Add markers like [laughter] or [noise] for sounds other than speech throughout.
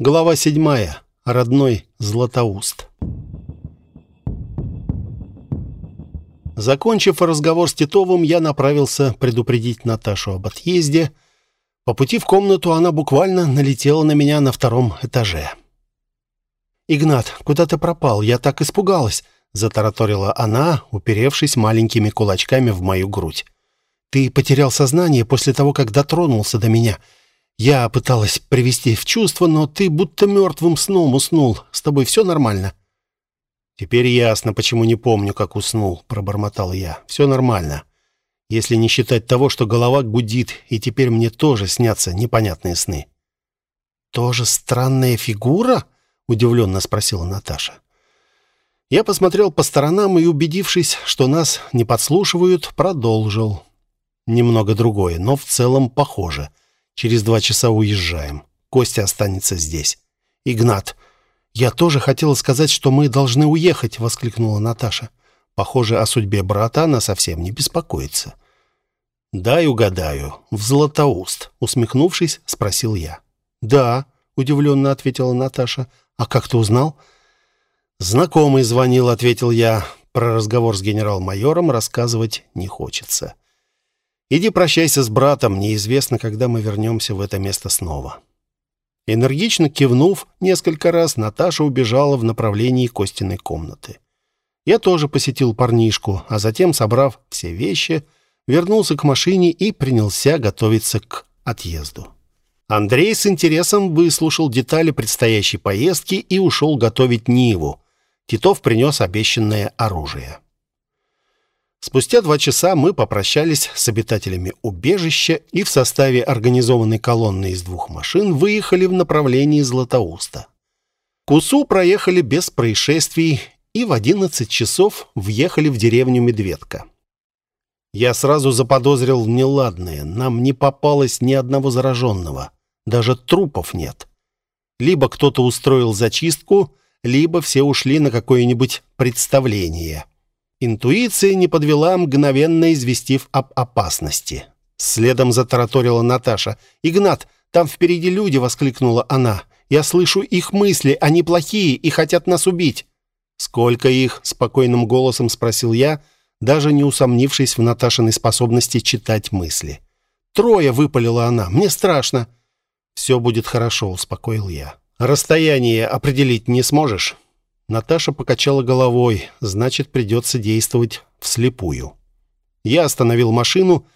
Глава седьмая. Родной Златоуст. Закончив разговор с Титовым, я направился предупредить Наташу об отъезде. По пути в комнату она буквально налетела на меня на втором этаже. «Игнат, куда ты пропал? Я так испугалась!» — затараторила она, уперевшись маленькими кулачками в мою грудь. «Ты потерял сознание после того, как дотронулся до меня. Я пыталась привести в чувство, но ты будто мертвым сном уснул. С тобой все нормально?» «Теперь ясно, почему не помню, как уснул», — пробормотал я. «Все нормально. Если не считать того, что голова гудит, и теперь мне тоже снятся непонятные сны». «Тоже странная фигура?» — удивленно спросила Наташа. Я посмотрел по сторонам и, убедившись, что нас не подслушивают, продолжил. Немного другое, но в целом похоже. Через два часа уезжаем. Костя останется здесь. «Игнат, я тоже хотела сказать, что мы должны уехать», — воскликнула Наташа. Похоже, о судьбе брата она совсем не беспокоится. «Дай угадаю. В Златоуст», — усмехнувшись, спросил я. «Да», — удивленно ответила Наташа. «А как ты узнал?» «Знакомый звонил», — ответил я. Про разговор с генерал-майором рассказывать не хочется. «Иди прощайся с братом, неизвестно, когда мы вернемся в это место снова». Энергично кивнув несколько раз, Наташа убежала в направлении Костиной комнаты. Я тоже посетил парнишку, а затем, собрав все вещи, вернулся к машине и принялся готовиться к отъезду. Андрей с интересом выслушал детали предстоящей поездки и ушел готовить Ниву. Титов принес обещанное оружие. Спустя два часа мы попрощались с обитателями убежища и в составе организованной колонны из двух машин выехали в направлении Златоуста. Кусу проехали без происшествий и в 11 часов въехали в деревню Медведка. Я сразу заподозрил неладное. Нам не попалось ни одного зараженного. Даже трупов нет. Либо кто-то устроил зачистку, либо все ушли на какое-нибудь представление. Интуиция не подвела, мгновенно известив об опасности. Следом затараторила Наташа. «Игнат, там впереди люди!» — воскликнула она. «Я слышу их мысли, они плохие и хотят нас убить». «Сколько их?» — спокойным голосом спросил я, даже не усомнившись в Наташиной способности читать мысли. «Трое!» — выпалила она. «Мне страшно!» «Все будет хорошо», — успокоил я. «Расстояние определить не сможешь?» Наташа покачала головой. «Значит, придется действовать вслепую». Я остановил машину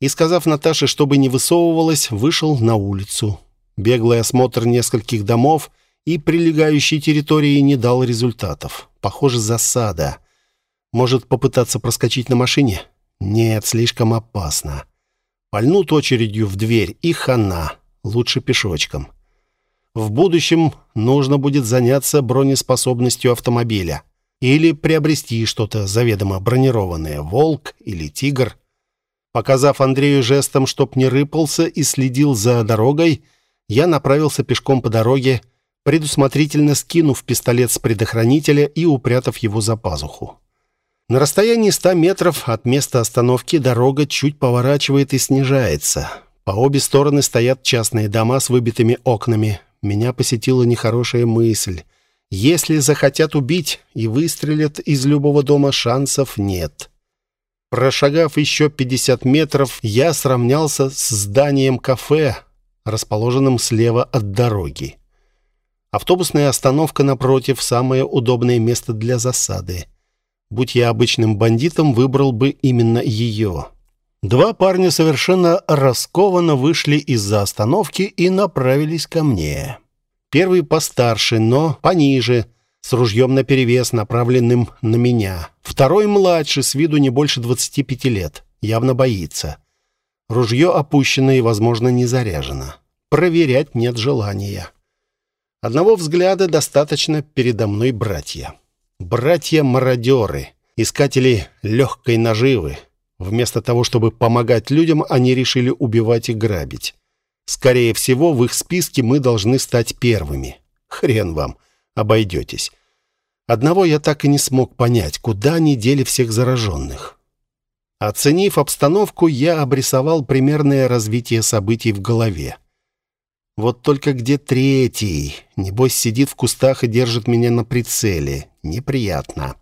и, сказав Наташе, чтобы не высовывалась, вышел на улицу. Беглый осмотр нескольких домов и прилегающей территории не дал результатов. Похоже, засада. Может, попытаться проскочить на машине? Нет, слишком опасно. Пальнут очередью в дверь и хана лучше пешочком. В будущем нужно будет заняться бронеспособностью автомобиля или приобрести что-то заведомо бронированное, волк или тигр. Показав Андрею жестом, чтоб не рыпался и следил за дорогой, я направился пешком по дороге, предусмотрительно скинув пистолет с предохранителя и упрятав его за пазуху. На расстоянии 100 метров от места остановки дорога чуть поворачивает и снижается. По обе стороны стоят частные дома с выбитыми окнами. Меня посетила нехорошая мысль. Если захотят убить и выстрелят из любого дома, шансов нет. Прошагав еще 50 метров, я сравнялся с зданием кафе, расположенным слева от дороги. Автобусная остановка напротив – самое удобное место для засады. Будь я обычным бандитом, выбрал бы именно ее. Два парня совершенно раскованно вышли из-за остановки и направились ко мне. Первый постарше, но пониже, с ружьем наперевес, направленным на меня. Второй младше, с виду не больше 25 лет, явно боится. Ружье опущено и, возможно, не заряжено. Проверять нет желания. Одного взгляда достаточно передо мной братья. Братья-мародеры, искатели легкой наживы, Вместо того, чтобы помогать людям, они решили убивать и грабить. Скорее всего, в их списке мы должны стать первыми. Хрен вам, обойдетесь. Одного я так и не смог понять, куда они дели всех зараженных. Оценив обстановку, я обрисовал примерное развитие событий в голове. Вот только где третий? Небось, сидит в кустах и держит меня на прицеле. Неприятно.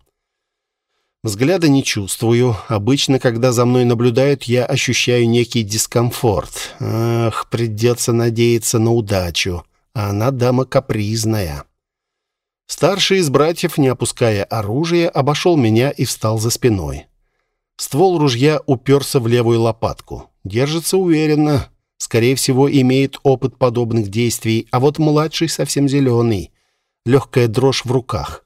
Взгляда не чувствую. Обычно, когда за мной наблюдают, я ощущаю некий дискомфорт. Ах, придется надеяться на удачу. А она дама капризная. Старший из братьев, не опуская оружие, обошел меня и встал за спиной. Ствол ружья уперся в левую лопатку. Держится уверенно. Скорее всего, имеет опыт подобных действий, а вот младший совсем зеленый. Легкая дрожь в руках.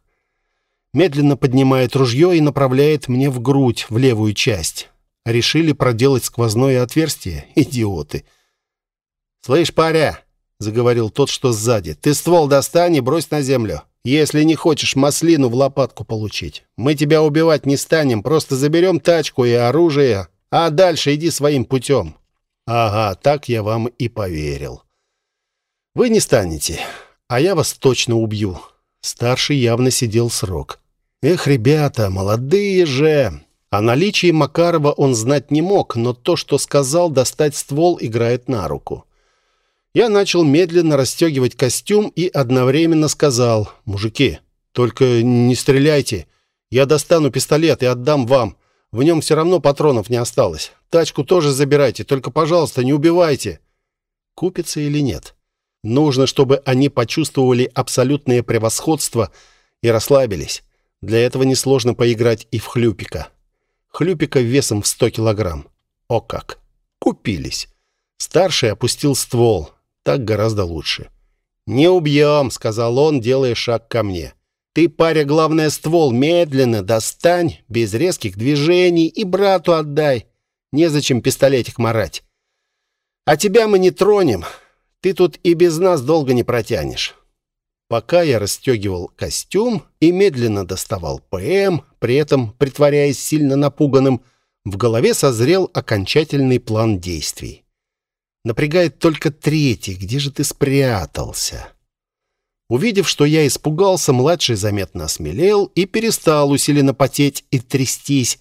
Медленно поднимает ружье и направляет мне в грудь, в левую часть. Решили проделать сквозное отверстие? [laughs] Идиоты. «Слышь, паря!» — заговорил тот, что сзади. «Ты ствол достань и брось на землю если не хочешь маслину в лопатку получить. Мы тебя убивать не станем, просто заберем тачку и оружие, а дальше иди своим путем». «Ага, так я вам и поверил». «Вы не станете, а я вас точно убью». Старший явно сидел срок. «Эх, ребята, молодые же!» О наличии Макарова он знать не мог, но то, что сказал, достать ствол играет на руку. Я начал медленно расстегивать костюм и одновременно сказал, «Мужики, только не стреляйте. Я достану пистолет и отдам вам. В нем все равно патронов не осталось. Тачку тоже забирайте, только, пожалуйста, не убивайте». Купится или нет? Нужно, чтобы они почувствовали абсолютное превосходство и расслабились. Для этого несложно поиграть и в хлюпика. Хлюпика весом в 100 килограмм. О как! Купились. Старший опустил ствол. Так гораздо лучше. «Не убьем», — сказал он, делая шаг ко мне. «Ты, паря, главное, ствол медленно достань, без резких движений, и брату отдай. Незачем пистолетик марать. А тебя мы не тронем. Ты тут и без нас долго не протянешь». Пока я расстегивал костюм и медленно доставал ПМ, при этом притворяясь сильно напуганным, в голове созрел окончательный план действий. Напрягает только третий. Где же ты спрятался? Увидев, что я испугался, младший заметно осмелел и перестал усиленно потеть и трястись.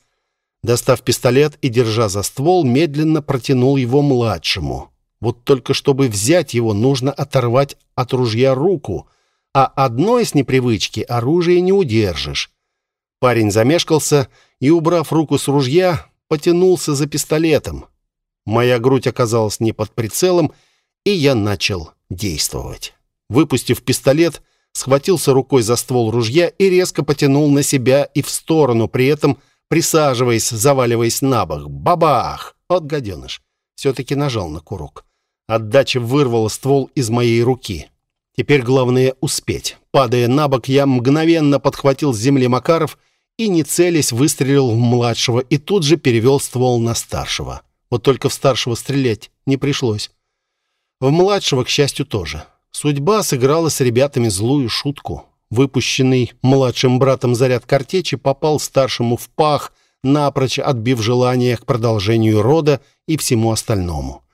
Достав пистолет и, держа за ствол, медленно протянул его младшему. Вот только чтобы взять его, нужно оторвать от ружья руку, а одной с непривычки оружие не удержишь. Парень замешкался и, убрав руку с ружья, потянулся за пистолетом. Моя грудь оказалась не под прицелом, и я начал действовать. Выпустив пистолет, схватился рукой за ствол ружья и резко потянул на себя и в сторону, при этом присаживаясь, заваливаясь на бок. Бабах! От гаденыш. Все-таки нажал на курок. Отдача вырвала ствол из моей руки. Теперь главное успеть. Падая на бок, я мгновенно подхватил с земли Макаров и, не целясь, выстрелил в младшего и тут же перевел ствол на старшего. Вот только в старшего стрелять не пришлось. В младшего, к счастью, тоже. Судьба сыграла с ребятами злую шутку. Выпущенный младшим братом заряд картечи попал старшему в пах, напрочь отбив желание к продолжению рода и всему остальному.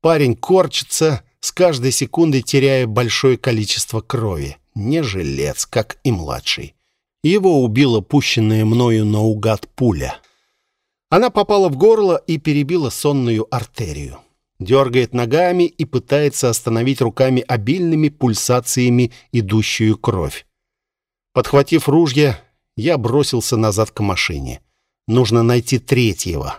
Парень корчится, с каждой секундой теряя большое количество крови. Не жилец, как и младший. Его убила пущенная мною наугад пуля. Она попала в горло и перебила сонную артерию. Дергает ногами и пытается остановить руками обильными пульсациями идущую кровь. Подхватив ружье, я бросился назад к машине. Нужно найти третьего.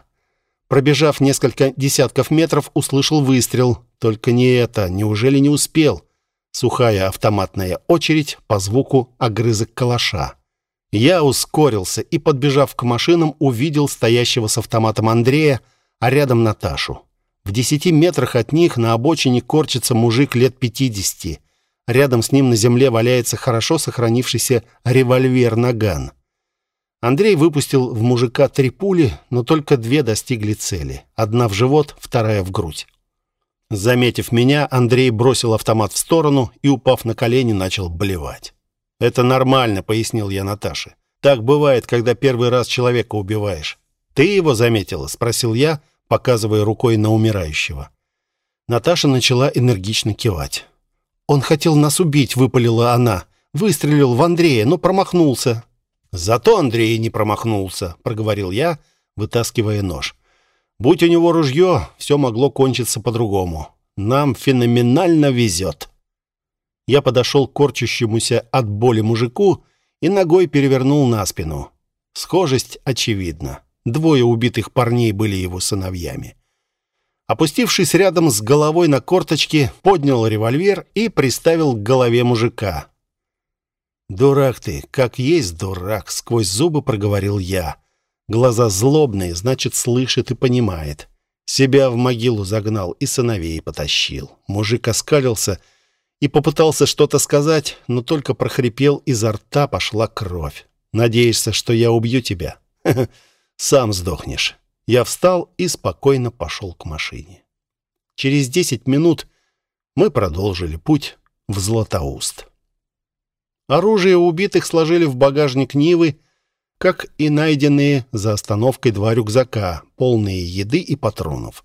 Пробежав несколько десятков метров, услышал выстрел. Только не это, неужели не успел? Сухая автоматная очередь по звуку огрызок калаша. Я ускорился и, подбежав к машинам, увидел стоящего с автоматом Андрея, а рядом Наташу. В десяти метрах от них на обочине корчится мужик лет пятидесяти. Рядом с ним на земле валяется хорошо сохранившийся револьвер-наган. Андрей выпустил в мужика три пули, но только две достигли цели. Одна в живот, вторая в грудь. Заметив меня, Андрей бросил автомат в сторону и, упав на колени, начал блевать. «Это нормально», — пояснил я Наташе. «Так бывает, когда первый раз человека убиваешь». «Ты его заметила?» — спросил я, показывая рукой на умирающего. Наташа начала энергично кивать. «Он хотел нас убить», — выпалила она. «Выстрелил в Андрея, но промахнулся». «Зато Андрей не промахнулся», — проговорил я, вытаскивая нож. «Будь у него ружье, все могло кончиться по-другому. Нам феноменально везет. Я подошел к корчащемуся от боли мужику и ногой перевернул на спину. Схожесть очевидна. Двое убитых парней были его сыновьями. Опустившись рядом с головой на корточки, поднял револьвер и приставил к голове мужика. «Дурак ты, как есть дурак!» — сквозь зубы проговорил я. Глаза злобные, значит, слышит и понимает. Себя в могилу загнал и сыновей потащил. Мужик оскалился и попытался что-то сказать, но только прохрипел, изо рта пошла кровь. «Надеешься, что я убью тебя?» [laughs] «Сам сдохнешь». Я встал и спокойно пошел к машине. Через десять минут мы продолжили путь в Златоуст. Оружие убитых сложили в багажник Нивы, как и найденные за остановкой два рюкзака, полные еды и патронов.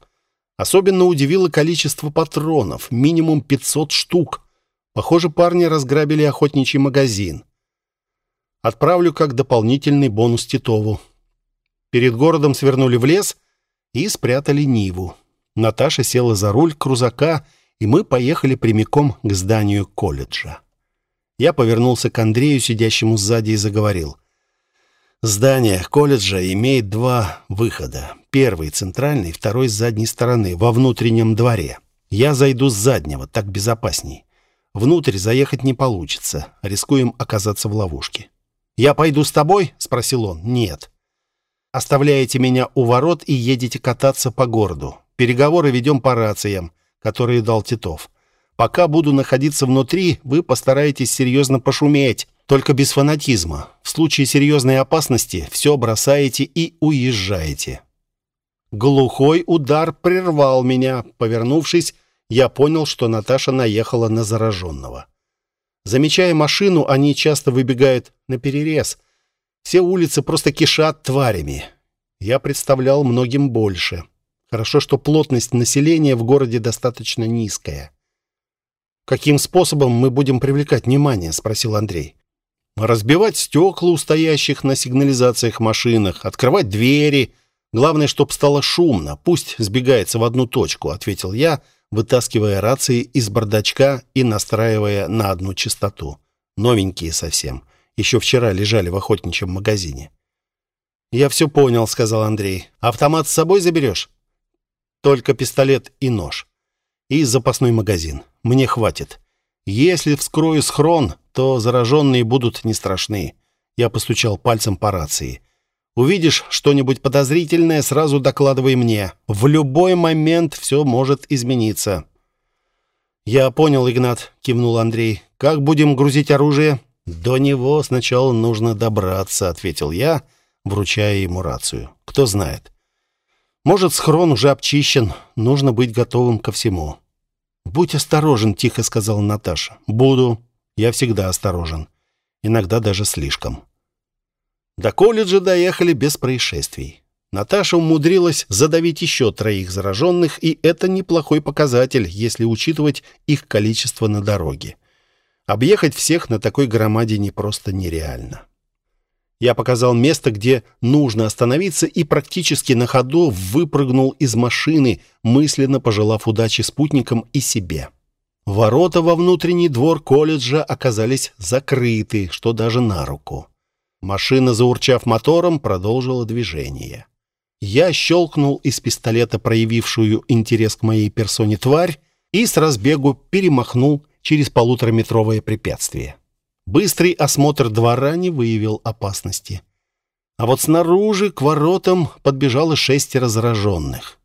Особенно удивило количество патронов, минимум 500 штук. Похоже, парни разграбили охотничий магазин. Отправлю как дополнительный бонус Титову. Перед городом свернули в лес и спрятали Ниву. Наташа села за руль крузака, и мы поехали прямиком к зданию колледжа. Я повернулся к Андрею, сидящему сзади, и заговорил. Здание колледжа имеет два выхода. Первый центральный, второй с задней стороны, во внутреннем дворе. Я зайду с заднего, так безопасней. Внутрь заехать не получится, рискуем оказаться в ловушке. «Я пойду с тобой?» — спросил он. «Нет». «Оставляете меня у ворот и едете кататься по городу. Переговоры ведем по рациям, которые дал Титов. Пока буду находиться внутри, вы постараетесь серьезно пошуметь, только без фанатизма. В случае серьезной опасности все бросаете и уезжаете. Глухой удар прервал меня. Повернувшись, я понял, что Наташа наехала на зараженного. Замечая машину, они часто выбегают на перерез. Все улицы просто кишат тварями. Я представлял многим больше. Хорошо, что плотность населения в городе достаточно низкая. «Каким способом мы будем привлекать внимание?» — спросил Андрей. «Разбивать стекла у стоящих на сигнализациях машинах, открывать двери. Главное, чтоб стало шумно. Пусть сбегается в одну точку», — ответил я, вытаскивая рации из бардачка и настраивая на одну частоту. Новенькие совсем. Еще вчера лежали в охотничьем магазине. «Я все понял», — сказал Андрей. «Автомат с собой заберешь?» «Только пистолет и нож. И запасной магазин. Мне хватит. Если вскрою схрон, то зараженные будут не страшны. Я постучал пальцем по рации. Увидишь что-нибудь подозрительное, сразу докладывай мне. В любой момент все может измениться. Я понял, Игнат, кивнул Андрей. Как будем грузить оружие? До него сначала нужно добраться, ответил я, вручая ему рацию. Кто знает. Может, схрон уже обчищен, нужно быть готовым ко всему. «Будь осторожен», — тихо сказала Наташа. «Буду. Я всегда осторожен. Иногда даже слишком». До колледжа доехали без происшествий. Наташа умудрилась задавить еще троих зараженных, и это неплохой показатель, если учитывать их количество на дороге. Объехать всех на такой громаде не просто нереально. Я показал место, где нужно остановиться, и практически на ходу выпрыгнул из машины, мысленно пожелав удачи спутникам и себе. Ворота во внутренний двор колледжа оказались закрыты, что даже на руку. Машина, заурчав мотором, продолжила движение. Я щелкнул из пистолета проявившую интерес к моей персоне тварь и с разбегу перемахнул через полутораметровое препятствие. Быстрый осмотр двора не выявил опасности. А вот снаружи к воротам подбежало шестеро зараженных.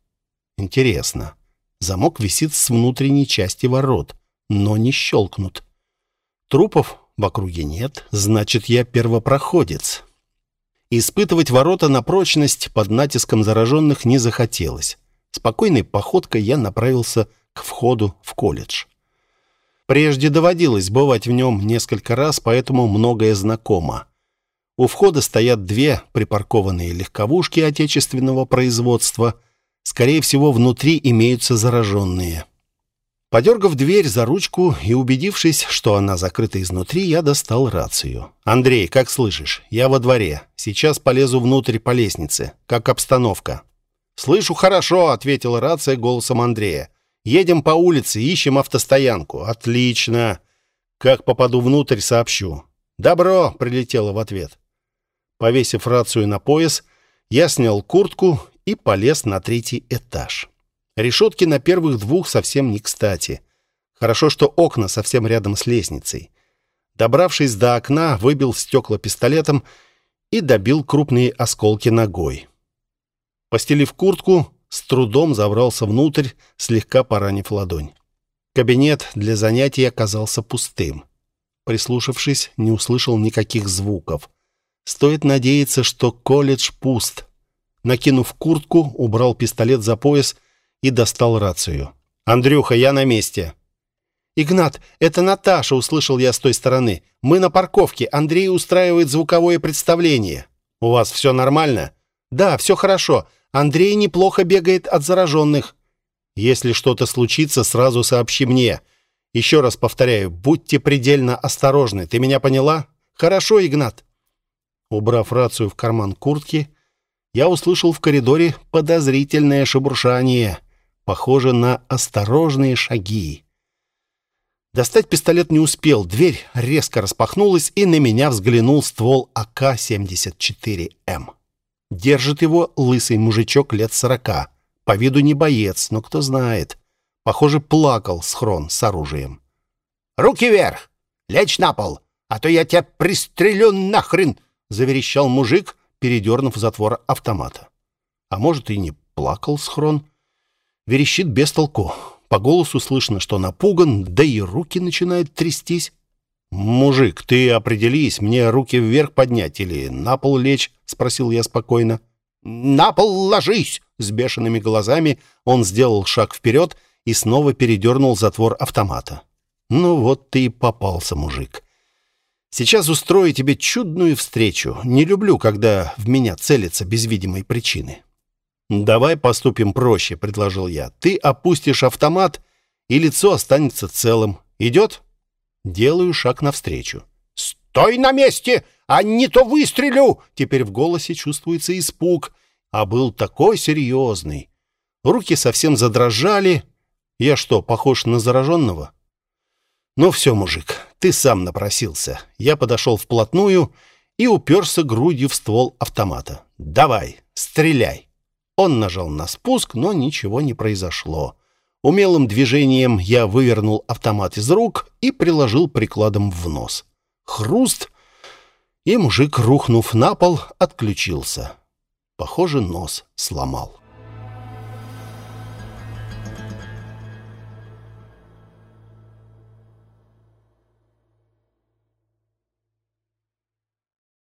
Интересно. Замок висит с внутренней части ворот, но не щелкнут. Трупов в округе нет, значит, я первопроходец. Испытывать ворота на прочность под натиском зараженных не захотелось. Спокойной походкой я направился к входу в колледж. Прежде доводилось бывать в нем несколько раз, поэтому многое знакомо. У входа стоят две припаркованные легковушки отечественного производства. Скорее всего, внутри имеются зараженные. Подергав дверь за ручку и убедившись, что она закрыта изнутри, я достал рацию. «Андрей, как слышишь? Я во дворе. Сейчас полезу внутрь по лестнице. Как обстановка?» «Слышу хорошо», — ответила рация голосом Андрея. Едем по улице, ищем автостоянку. Отлично. Как попаду внутрь, сообщу. Добро, прилетело в ответ. Повесив рацию на пояс, я снял куртку и полез на третий этаж. Решетки на первых двух совсем не кстати. Хорошо, что окна совсем рядом с лестницей. Добравшись до окна, выбил стекла пистолетом и добил крупные осколки ногой. Постелив куртку, с трудом забрался внутрь, слегка поранив ладонь. Кабинет для занятий оказался пустым. Прислушавшись, не услышал никаких звуков. Стоит надеяться, что колледж пуст. Накинув куртку, убрал пистолет за пояс и достал рацию. «Андрюха, я на месте!» «Игнат, это Наташа!» — услышал я с той стороны. «Мы на парковке. Андрей устраивает звуковое представление». «У вас все нормально?» «Да, все хорошо. Андрей неплохо бегает от зараженных». «Если что-то случится, сразу сообщи мне. Еще раз повторяю, будьте предельно осторожны. Ты меня поняла?» «Хорошо, Игнат». Убрав рацию в карман куртки, я услышал в коридоре подозрительное шебуршание, похоже на осторожные шаги. Достать пистолет не успел, дверь резко распахнулась, и на меня взглянул ствол АК-74М. Держит его лысый мужичок лет сорока. По виду не боец, но кто знает. Похоже, плакал схрон с оружием. «Руки вверх! Лечь на пол, а то я тебя пристрелю нахрен!» — заверещал мужик, передернув затвор автомата. А может, и не плакал схрон. Верещит без толку. По голосу слышно, что напуган, да и руки начинают трястись. «Мужик, ты определись, мне руки вверх поднять или на пол лечь?» — спросил я спокойно. «На пол ложись!» С бешеными глазами он сделал шаг вперед и снова передернул затвор автомата. «Ну вот ты и попался, мужик. Сейчас устрою тебе чудную встречу. Не люблю, когда в меня целятся без видимой причины». «Давай поступим проще», — предложил я. «Ты опустишь автомат, и лицо останется целым. Идет?» Делаю шаг навстречу. «Стой на месте, а не то выстрелю!» Теперь в голосе чувствуется испуг, а был такой серьезный. Руки совсем задрожали. Я что, похож на зараженного?» «Ну все, мужик, ты сам напросился». Я подошел вплотную и уперся грудью в ствол автомата. «Давай, стреляй». Он нажал на спуск, но ничего не произошло. Умелым движением я вывернул автомат из рук и приложил прикладом в нос. Хруст, и мужик, рухнув на пол, отключился. Похоже, нос сломал.